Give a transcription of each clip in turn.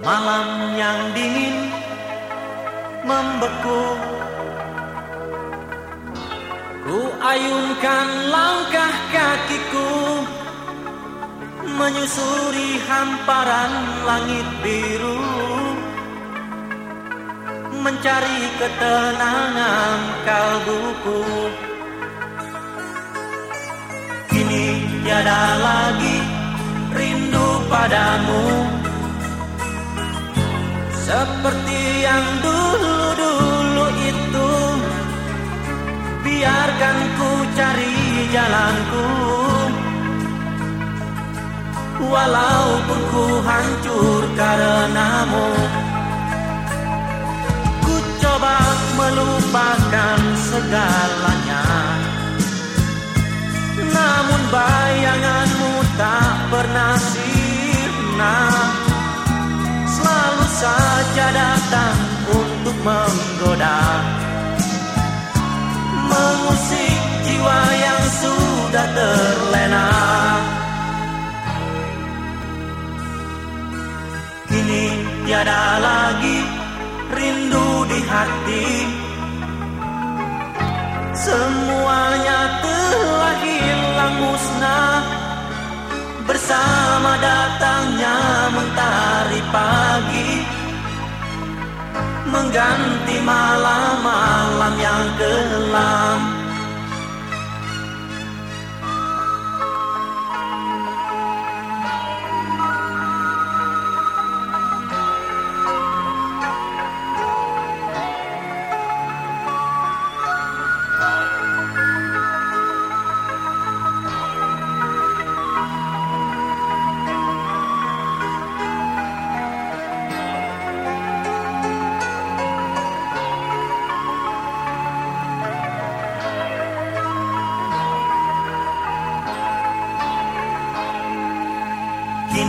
Malam yang dingin membeku. Ku ayunkan langkah kakiku Menyusuri hamparan langit biru Mencari ketenangan kalbuku. Kini tiada lagi rindu padamu Seperti yang dulu-dulu itu. Biarkan ku cari jalanku. Walaupun ku hancur karenamu. Ku coba melupakan segalanya menggoda. Mengusik jiwa yang sudah terlena. Kini tiada lagi rindu di hati. Semuanya telah hilang musnah. Bersama datangnya mentari pagi Mengganti malam-malam yang kelam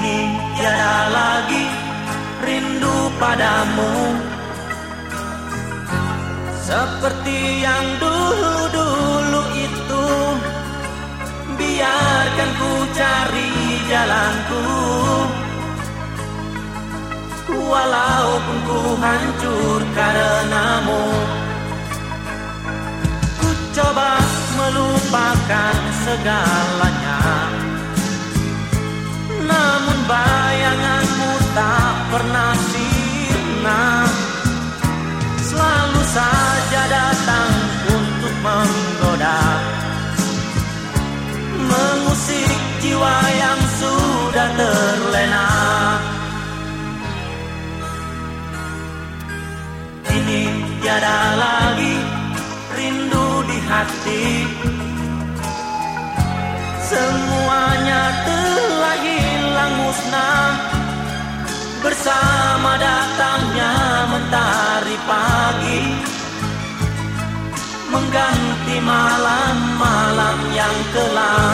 Kini tiada lagi rindu padamu. Seperti yang dulu-dulu itu Biarkan ku cari jalanku. Walaupun ku hancur karenamu Ku coba melupakan segalanya namun bayanganmu tak pernah sirna Selalu saja datang untuk menggoda. Mengusik jiwa yang sudah terlena. Kini tiada lagi rindu di hati. Semuanya hilang musnah. Bersama datangnya mentari pagi. Mengganti malam-malam yang kelam